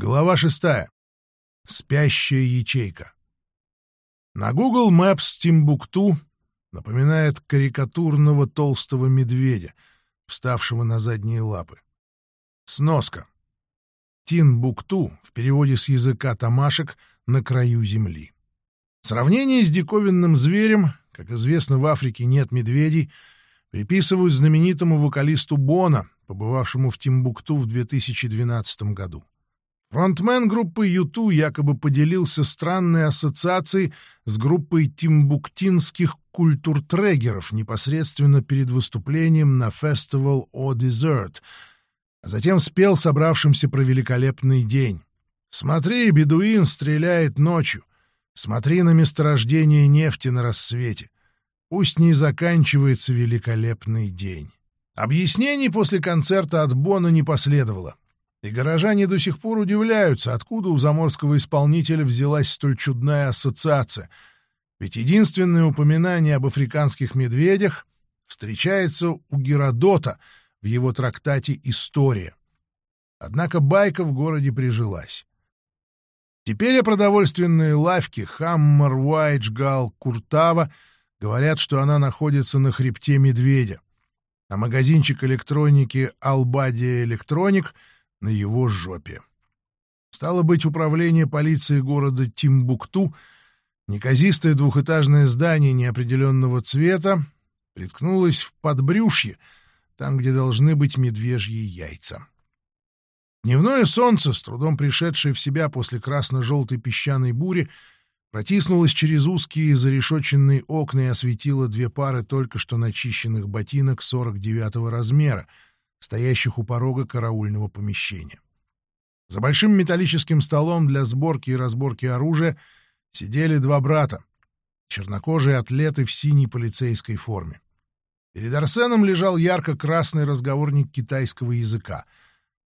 Глава шестая. Спящая ячейка. На Google Maps Тимбукту напоминает карикатурного толстого медведя, вставшего на задние лапы. Сноска. Тинбукту в переводе с языка тамашек на краю земли. Сравнение с диковинным зверем, как известно, в Африке нет медведей, приписывают знаменитому вокалисту Бона, побывавшему в Тимбукту в 2012 году. Фронтмен группы Юту якобы поделился странной ассоциацией с группой тимбуктинских культуртрегеров непосредственно перед выступлением на фестивал «О Dessert», а затем спел собравшимся про великолепный день. «Смотри, бедуин стреляет ночью. Смотри на месторождение нефти на рассвете. Пусть не заканчивается великолепный день». Объяснений после концерта от Бона не последовало. И горожане до сих пор удивляются, откуда у заморского исполнителя взялась столь чудная ассоциация. Ведь единственное упоминание об африканских медведях встречается у Геродота в его трактате «История». Однако байка в городе прижилась. Теперь о продовольственной лавке Хаммер Уайджгал Куртава говорят, что она находится на хребте медведя, а магазинчик электроники Албадия Электроник — на его жопе. Стало быть, управление полиции города Тимбукту, неказистое двухэтажное здание неопределенного цвета, приткнулось в подбрюшье, там, где должны быть медвежьи яйца. Дневное солнце, с трудом пришедшее в себя после красно-желтой песчаной бури, протиснулось через узкие зарешоченные окна и осветило две пары только что начищенных ботинок 49-го размера — стоящих у порога караульного помещения. За большим металлическим столом для сборки и разборки оружия сидели два брата, чернокожие атлеты в синей полицейской форме. Перед Арсеном лежал ярко-красный разговорник китайского языка,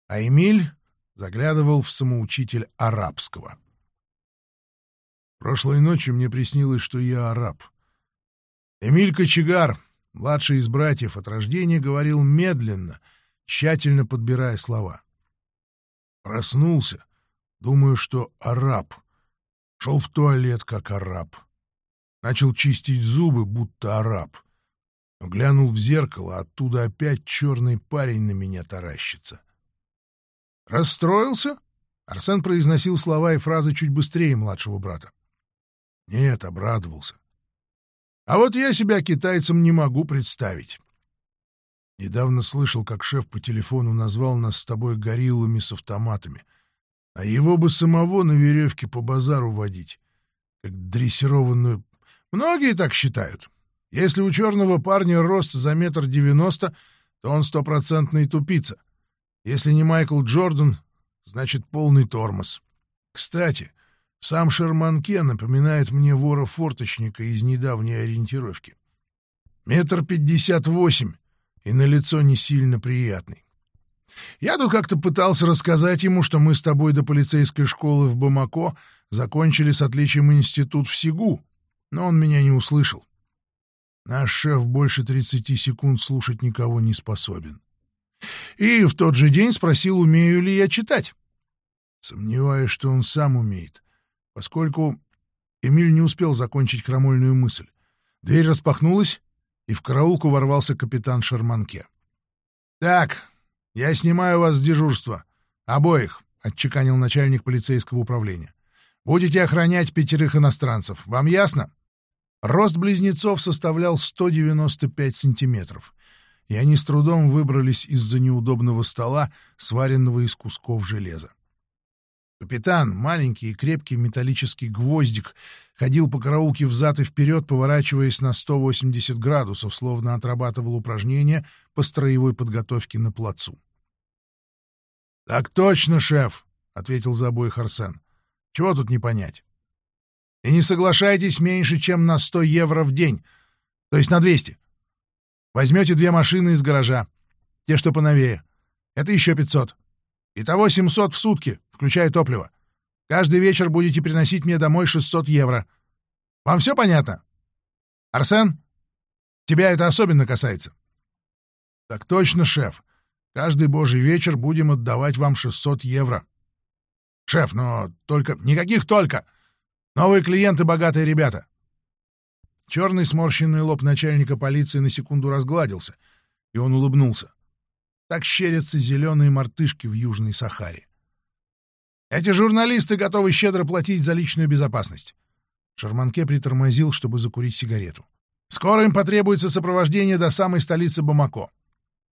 а Эмиль заглядывал в самоучитель арабского. Прошлой ночью мне приснилось, что я араб. Эмиль Кочегар, младший из братьев от рождения, говорил медленно — тщательно подбирая слова. Проснулся, думаю, что араб. Шел в туалет, как араб. Начал чистить зубы, будто араб. Но глянул в зеркало, оттуда опять черный парень на меня таращится. «Расстроился?» Арсен произносил слова и фразы чуть быстрее младшего брата. «Нет, обрадовался. А вот я себя китайцем не могу представить. Недавно слышал, как шеф по телефону назвал нас с тобой гориллами с автоматами. А его бы самого на веревке по базару водить, как дрессированную... Многие так считают. Если у черного парня рост за метр девяносто, то он стопроцентный тупица. Если не Майкл Джордан, значит полный тормоз. Кстати, сам Шерманке напоминает мне вора-форточника из недавней ориентировки. Метр пятьдесят восемь, и на лицо не сильно приятный. Я тут как-то пытался рассказать ему, что мы с тобой до полицейской школы в Бамако закончили с отличием институт в Сигу, но он меня не услышал. Наш шеф больше 30 секунд слушать никого не способен. И в тот же день спросил, умею ли я читать. Сомневаюсь, что он сам умеет, поскольку Эмиль не успел закончить крамольную мысль. Дверь распахнулась, и в караулку ворвался капитан Шарманке. «Так, я снимаю вас с дежурства. Обоих», — отчеканил начальник полицейского управления. «Будете охранять пятерых иностранцев. Вам ясно?» Рост близнецов составлял 195 сантиметров, и они с трудом выбрались из-за неудобного стола, сваренного из кусков железа. Капитан, маленький и крепкий металлический гвоздик, ходил по караулке взад и вперед, поворачиваясь на 180 градусов, словно отрабатывал упражнения по строевой подготовке на плацу. — Так точно, шеф, — ответил за обоих Арсен. — Чего тут не понять? И не соглашайтесь меньше, чем на 100 евро в день, то есть на 200. Возьмете две машины из гаража, те, что поновее. Это еще 500. Итого 700 в сутки, включая топливо. Каждый вечер будете приносить мне домой 600 евро. Вам все понятно? Арсен, тебя это особенно касается. Так точно, шеф. Каждый божий вечер будем отдавать вам 600 евро. Шеф, но только... Никаких только! Новые клиенты — богатые ребята. Черный сморщенный лоб начальника полиции на секунду разгладился, и он улыбнулся. Так щерятся зеленые мартышки в Южной Сахаре. Эти журналисты готовы щедро платить за личную безопасность. Шарманке притормозил, чтобы закурить сигарету. Скоро им потребуется сопровождение до самой столицы Бамако.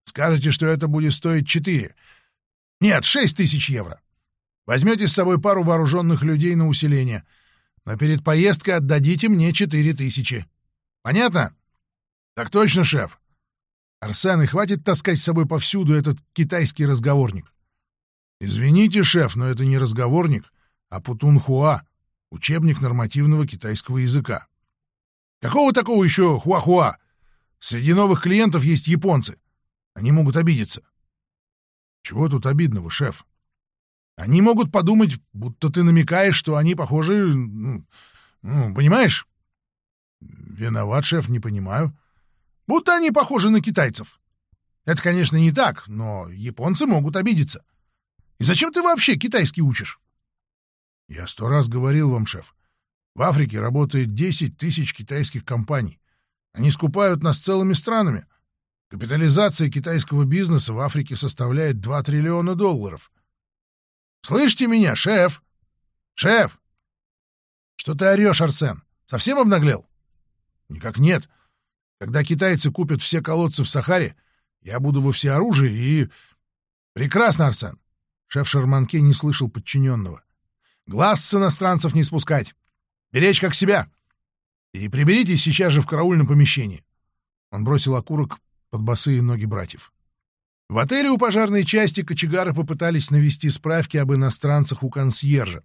Скажете, что это будет стоить четыре. Нет, шесть тысяч евро. Возьмете с собой пару вооруженных людей на усиление, но перед поездкой отдадите мне четыре тысячи. Понятно? Так точно, шеф. Арсен, и хватит таскать с собой повсюду этот китайский разговорник. Извините, шеф, но это не разговорник, а путунхуа, учебник нормативного китайского языка. Какого такого еще хуахуа? Среди новых клиентов есть японцы. Они могут обидеться. Чего тут обидного, шеф? Они могут подумать, будто ты намекаешь, что они похожи... Ну, ну, понимаешь? Виноват, шеф, не понимаю. Будто они похожи на китайцев. Это, конечно, не так, но японцы могут обидеться. И зачем ты вообще китайский учишь? Я сто раз говорил вам, шеф. В Африке работает 10 тысяч китайских компаний. Они скупают нас целыми странами. Капитализация китайского бизнеса в Африке составляет 2 триллиона долларов. Слышите меня, шеф? Шеф! Что ты орешь, Арсен? Совсем обнаглел? Никак нет. Когда китайцы купят все колодцы в Сахаре, я буду во всеоружии и... Прекрасно, Арсен. Шеф Шарманке не слышал подчиненного. Глаз с иностранцев не спускать. Беречь как себя. И приберитесь сейчас же в караульном помещении. Он бросил окурок под босые ноги братьев. В отеле у пожарной части кочегары попытались навести справки об иностранцах у консьержа,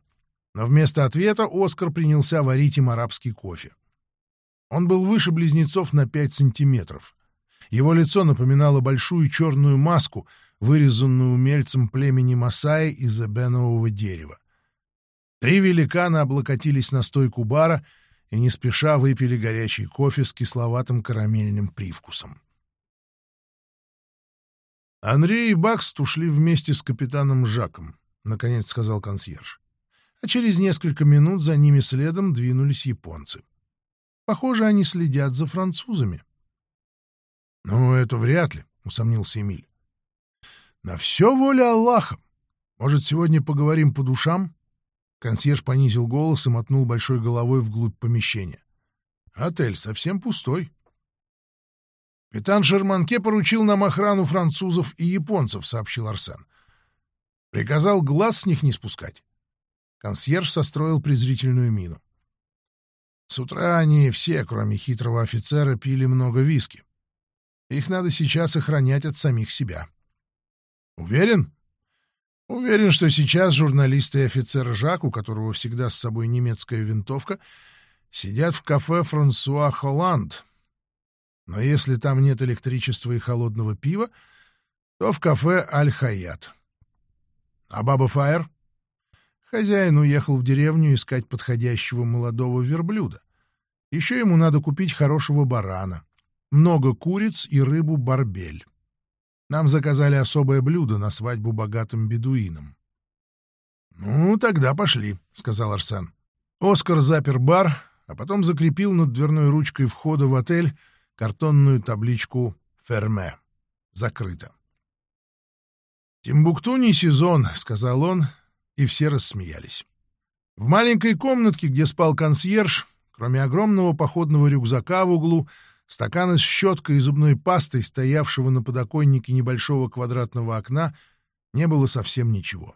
но вместо ответа Оскар принялся варить им арабский кофе. Он был выше близнецов на пять сантиметров. Его лицо напоминало большую черную маску, вырезанную умельцем племени Масаи из эбенового дерева. Три великана облокотились на стойку бара и не спеша выпили горячий кофе с кисловатым карамельным привкусом. Андрей и Бакст ушли вместе с капитаном Жаком, — наконец сказал консьерж. А через несколько минут за ними следом двинулись японцы. — Похоже, они следят за французами. — Ну, это вряд ли, — усомнился Эмиль. — На все воля Аллаха. Может, сегодня поговорим по душам? Консьерж понизил голос и мотнул большой головой вглубь помещения. — Отель совсем пустой. «Капитан Шерманке поручил нам охрану французов и японцев», — сообщил Арсен. «Приказал глаз с них не спускать». Консьерж состроил презрительную мину. С утра они все, кроме хитрого офицера, пили много виски. Их надо сейчас охранять от самих себя. Уверен? Уверен, что сейчас журналисты и офицер Жак, у которого всегда с собой немецкая винтовка, сидят в кафе «Франсуа Холланд». Но если там нет электричества и холодного пива, то в кафе «Аль-Хаят». А Баба Фаер? Хозяин уехал в деревню искать подходящего молодого верблюда. Еще ему надо купить хорошего барана, много куриц и рыбу барбель. Нам заказали особое блюдо на свадьбу богатым бедуинам. — Ну, тогда пошли, — сказал Арсен. Оскар запер бар, а потом закрепил над дверной ручкой входа в отель картонную табличку «Ферме». Закрыто. «Тимбукту не сезон», — сказал он, и все рассмеялись. В маленькой комнатке, где спал консьерж, кроме огромного походного рюкзака в углу, стакана с щеткой и зубной пастой, стоявшего на подоконнике небольшого квадратного окна, не было совсем ничего.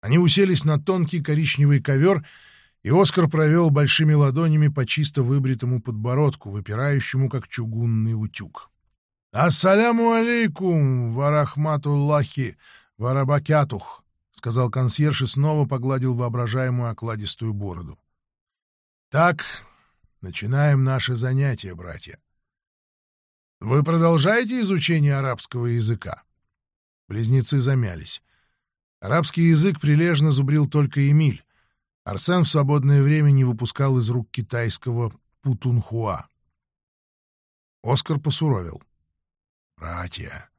Они уселись на тонкий коричневый ковер, и Оскар провел большими ладонями по чисто выбритому подбородку, выпирающему, как чугунный утюг. «Ассаляму алейкум, варахматуллахи, варабакятух!» — сказал консьерж и снова погладил воображаемую окладистую бороду. — Так, начинаем наше занятие, братья. — Вы продолжаете изучение арабского языка? Близнецы замялись. Арабский язык прилежно зубрил только Эмиль. Арсен в свободное время не выпускал из рук китайского путунхуа. Оскар посуровил. — Братья,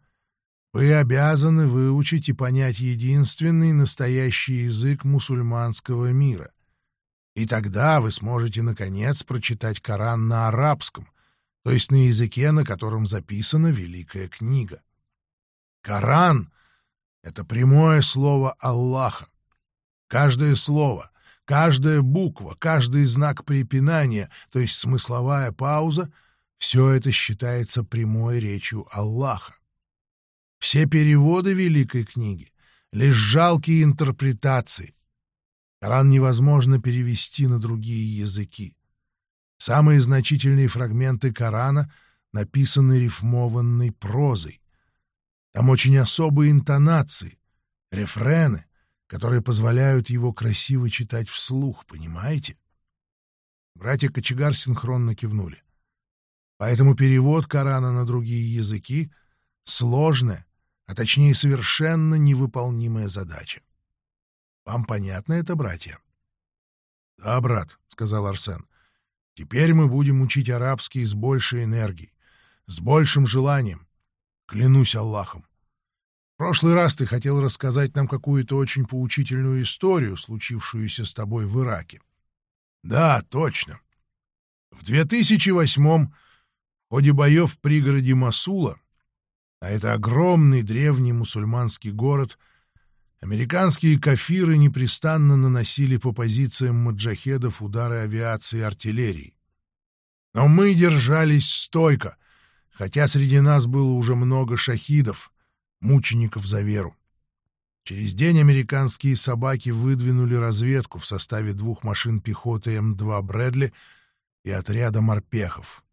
Вы обязаны выучить и понять единственный настоящий язык мусульманского мира. И тогда вы сможете, наконец, прочитать Коран на арабском, то есть на языке, на котором записана Великая книга. Коран — это прямое слово Аллаха. Каждое слово, каждая буква, каждый знак препинания, то есть смысловая пауза — все это считается прямой речью Аллаха. Все переводы Великой книги — лишь жалкие интерпретации. Коран невозможно перевести на другие языки. Самые значительные фрагменты Корана написаны рифмованной прозой. Там очень особые интонации, рефрены, которые позволяют его красиво читать вслух, понимаете? Братья Кочегар синхронно кивнули. Поэтому перевод Корана на другие языки — сложная, а точнее совершенно невыполнимая задача. Вам понятно это, братья? — Да, брат, — сказал Арсен. — Теперь мы будем учить арабский с большей энергией, с большим желанием. Клянусь Аллахом. В прошлый раз ты хотел рассказать нам какую-то очень поучительную историю, случившуюся с тобой в Ираке. Да, точно. В 2008-м в ходе боев в пригороде Масула, а это огромный древний мусульманский город, американские кафиры непрестанно наносили по позициям маджахедов удары авиации и артиллерии. Но мы держались стойко, хотя среди нас было уже много шахидов — мучеников за веру. Через день американские собаки выдвинули разведку в составе двух машин пехоты М2 «Брэдли» и отряда морпехов.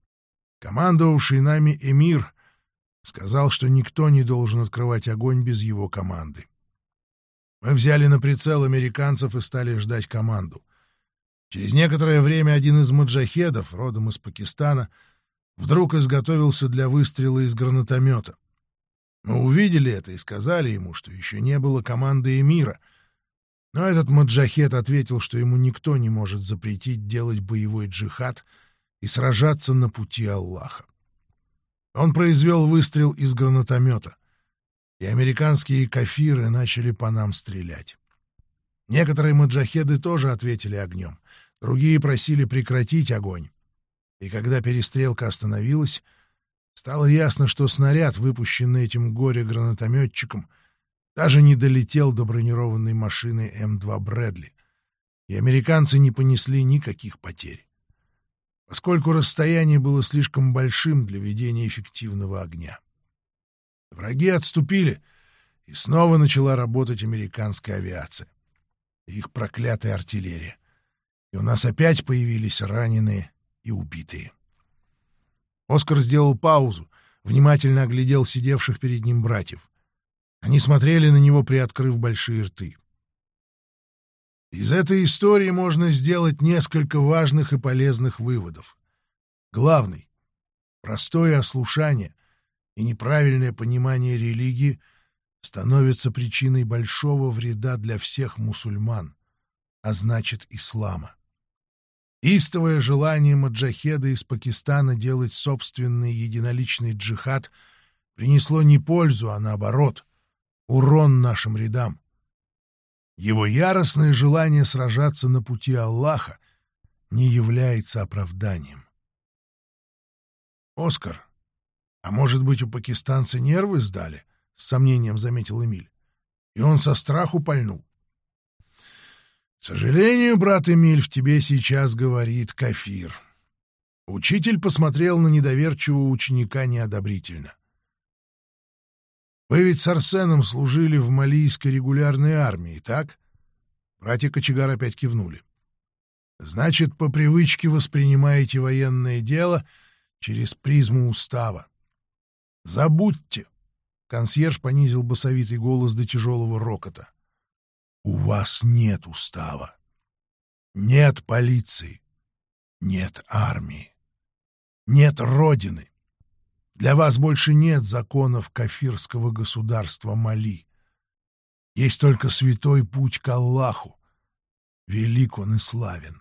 Командовавший нами эмир сказал, что никто не должен открывать огонь без его команды. Мы взяли на прицел американцев и стали ждать команду. Через некоторое время один из маджахедов, родом из Пакистана, вдруг изготовился для выстрела из гранатомета. Мы увидели это и сказали ему, что еще не было команды эмира. Но этот маджахет ответил, что ему никто не может запретить делать боевой джихад и сражаться на пути Аллаха. Он произвел выстрел из гранатомета, и американские кафиры начали по нам стрелять. Некоторые маджахеды тоже ответили огнем, другие просили прекратить огонь. И когда перестрелка остановилась, Стало ясно, что снаряд, выпущенный этим горе-гранатометчиком, даже не долетел до бронированной машины М2 «Брэдли», и американцы не понесли никаких потерь. Поскольку расстояние было слишком большим для ведения эффективного огня. Враги отступили, и снова начала работать американская авиация. Их проклятая артиллерия. И у нас опять появились раненые и убитые. Оскар сделал паузу, внимательно оглядел сидевших перед ним братьев. Они смотрели на него, приоткрыв большие рты. Из этой истории можно сделать несколько важных и полезных выводов. Главный — простое ослушание и неправильное понимание религии становится причиной большого вреда для всех мусульман, а значит, ислама. Истовое желание маджахеда из Пакистана делать собственный единоличный джихад принесло не пользу, а наоборот, урон нашим рядам. Его яростное желание сражаться на пути Аллаха не является оправданием. «Оскар, а может быть, у пакистанца нервы сдали?» — с сомнением заметил Эмиль. «И он со страху пальнул». К сожалению, брат Эмиль, в тебе сейчас говорит кафир. Учитель посмотрел на недоверчивого ученика неодобрительно. Вы ведь с Арсеном служили в малийской регулярной армии, так? Братья Кочегар опять кивнули. Значит, по привычке воспринимаете военное дело через призму устава. Забудьте. Консьерж понизил басовитый голос до тяжелого рокота. У вас нет устава, нет полиции, нет армии, нет родины. Для вас больше нет законов кафирского государства Мали. Есть только святой путь к Аллаху. Велик он и славен.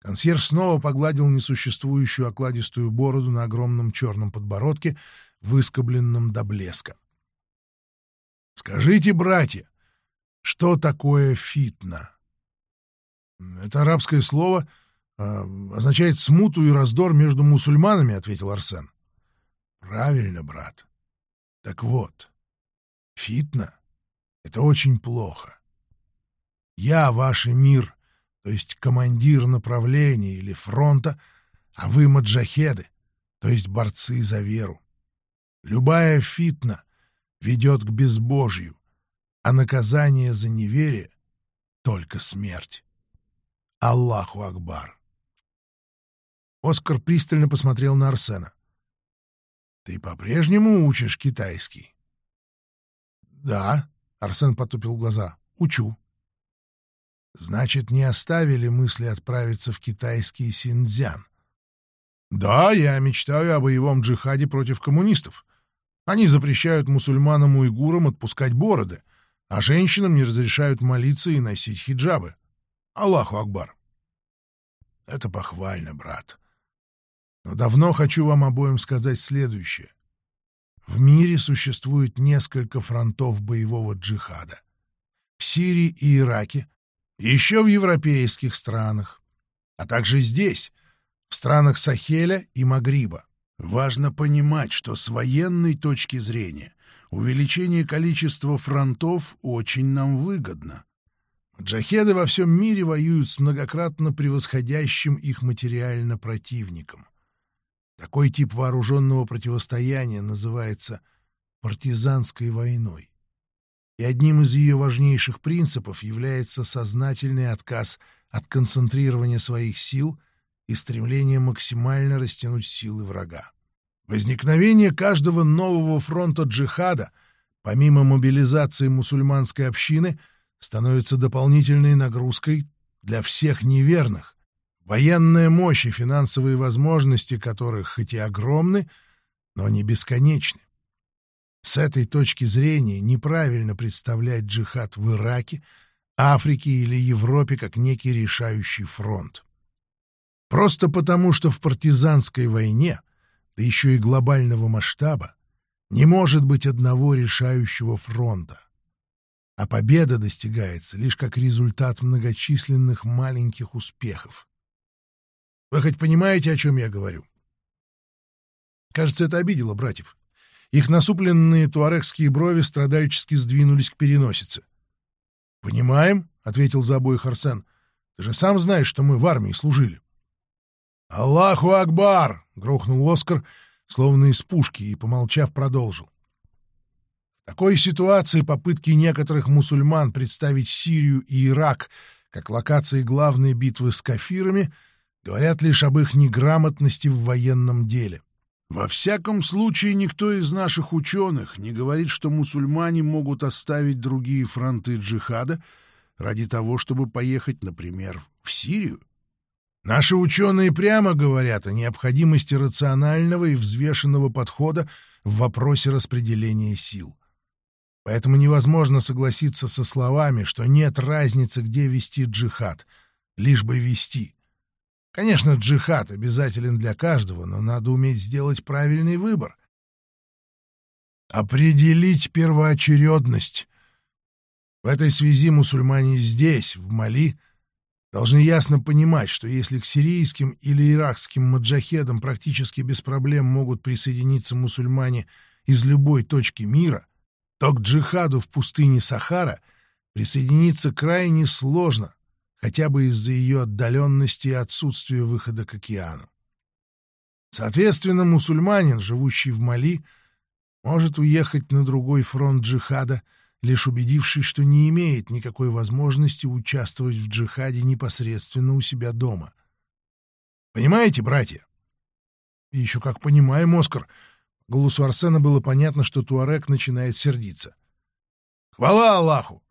Консьерж снова погладил несуществующую окладистую бороду на огромном черном подбородке, выскобленном до блеска. Скажите, братья, что такое фитна? Это арабское слово э, означает смуту и раздор между мусульманами, ответил Арсен. Правильно, брат. Так вот, фитна — это очень плохо. Я ваш мир, то есть командир направления или фронта, а вы маджахеды, то есть борцы за веру. Любая фитна ведет к безбожью, а наказание за неверие — только смерть. Аллаху Акбар. Оскар пристально посмотрел на Арсена. «Ты по-прежнему учишь китайский?» «Да», — Арсен потупил глаза, — «учу». «Значит, не оставили мысли отправиться в китайский Синьцзян?» «Да, я мечтаю о боевом джихаде против коммунистов. Они запрещают мусульманам-уйгурам отпускать бороды, а женщинам не разрешают молиться и носить хиджабы. Аллаху Акбар. Это похвально, брат. Но давно хочу вам обоим сказать следующее. В мире существует несколько фронтов боевого джихада. В Сирии и Ираке, еще в европейских странах, а также здесь, в странах Сахеля и Магриба. Важно понимать, что с военной точки зрения увеличение количества фронтов очень нам выгодно. Джахеды во всем мире воюют с многократно превосходящим их материально противником. Такой тип вооруженного противостояния называется партизанской войной. И одним из ее важнейших принципов является сознательный отказ от концентрирования своих сил и стремление максимально растянуть силы врага. Возникновение каждого нового фронта джихада, помимо мобилизации мусульманской общины, становится дополнительной нагрузкой для всех неверных, военная мощь и финансовые возможности которых хоть и огромны, но не бесконечны. С этой точки зрения неправильно представлять джихад в Ираке, Африке или Европе как некий решающий фронт. Просто потому, что в партизанской войне, да еще и глобального масштаба, не может быть одного решающего фронта. А победа достигается лишь как результат многочисленных маленьких успехов. Вы хоть понимаете, о чем я говорю? Кажется, это обидело братьев. Их насупленные туарекские брови страдальчески сдвинулись к переносице. «Понимаем», — ответил за обоих Арсен. «Ты же сам знаешь, что мы в армии служили». «Аллаху Акбар!» — грохнул Оскар, словно из пушки, и, помолчав, продолжил. В такой ситуации попытки некоторых мусульман представить Сирию и Ирак как локации главной битвы с кафирами говорят лишь об их неграмотности в военном деле. Во всяком случае, никто из наших ученых не говорит, что мусульмане могут оставить другие фронты джихада ради того, чтобы поехать, например, в Сирию. Наши ученые прямо говорят о необходимости рационального и взвешенного подхода в вопросе распределения сил. Поэтому невозможно согласиться со словами, что нет разницы, где вести джихад, лишь бы вести. Конечно, джихад обязателен для каждого, но надо уметь сделать правильный выбор. Определить первоочередность. В этой связи мусульмане здесь, в Мали, — должны ясно понимать, что если к сирийским или иракским маджахедам практически без проблем могут присоединиться мусульмане из любой точки мира, то к джихаду в пустыне Сахара присоединиться крайне сложно, хотя бы из-за ее отдаленности и отсутствия выхода к океану. Соответственно, мусульманин, живущий в Мали, может уехать на другой фронт джихада – лишь убедившись, что не имеет никакой возможности участвовать в джихаде непосредственно у себя дома. Понимаете, братья? И еще как понимаем, Оскар. Голосу Арсена было понятно, что Туарек начинает сердиться. Хвала Аллаху!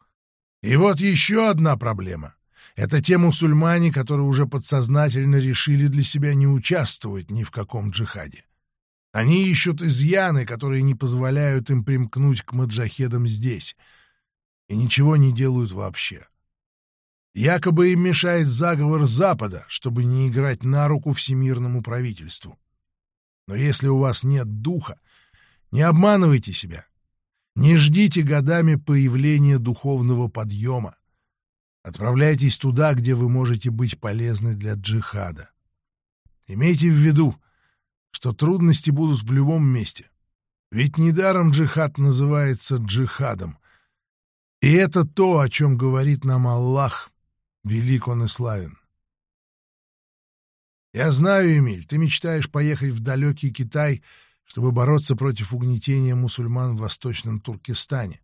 И вот еще одна проблема. Это те мусульмане, которые уже подсознательно решили для себя не участвовать ни в каком джихаде. Они ищут изъяны, которые не позволяют им примкнуть к маджахедам здесь, и ничего не делают вообще. Якобы им мешает заговор Запада, чтобы не играть на руку всемирному правительству. Но если у вас нет духа, не обманывайте себя. Не ждите годами появления духовного подъема. Отправляйтесь туда, где вы можете быть полезны для джихада. Имейте в виду, что трудности будут в любом месте. Ведь недаром джихад называется джихадом. И это то, о чем говорит нам Аллах, велик он и славен. Я знаю, Эмиль, ты мечтаешь поехать в далекий Китай — чтобы бороться против угнетения мусульман в Восточном Туркестане.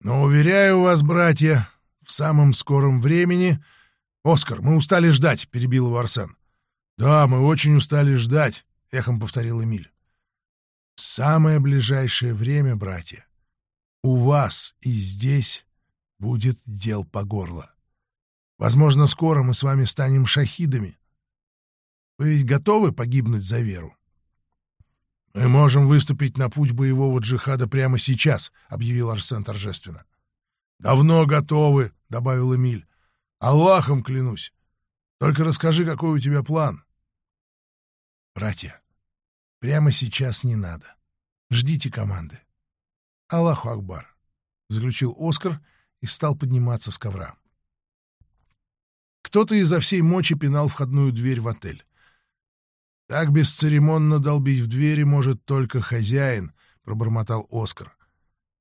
Но, уверяю вас, братья, в самом скором времени... «Оскар, мы устали ждать», — перебил его Арсен. «Да, мы очень устали ждать», — эхом повторил Эмиль. «В самое ближайшее время, братья, у вас и здесь будет дел по горло. Возможно, скоро мы с вами станем шахидами. Вы ведь готовы погибнуть за веру?» «Мы можем выступить на путь боевого джихада прямо сейчас», — объявил Арсен торжественно. «Давно готовы», — добавил Эмиль. «Аллахом клянусь. Только расскажи, какой у тебя план». «Братья, прямо сейчас не надо. Ждите команды». «Аллаху Акбар», — заключил Оскар и стал подниматься с ковра. Кто-то изо всей мочи пинал входную дверь в отель. Так бесцеремонно долбить в двери может только хозяин, — пробормотал Оскар.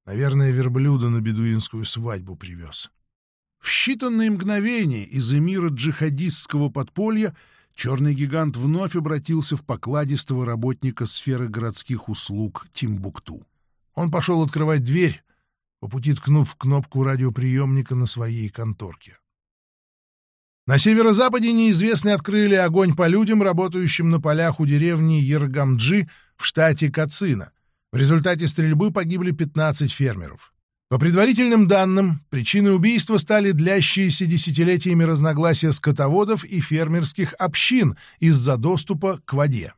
Наверное, верблюда на бедуинскую свадьбу привез. В считанные мгновения из мира джихадистского подполья черный гигант вновь обратился в покладистого работника сферы городских услуг Тимбукту. Он пошел открывать дверь, по пути ткнув кнопку радиоприемника на своей конторке. На северо-западе неизвестные открыли огонь по людям, работающим на полях у деревни Ергамджи в штате Кацина. В результате стрельбы погибли 15 фермеров. По предварительным данным, причиной убийства стали длящиеся десятилетиями разногласия скотоводов и фермерских общин из-за доступа к воде.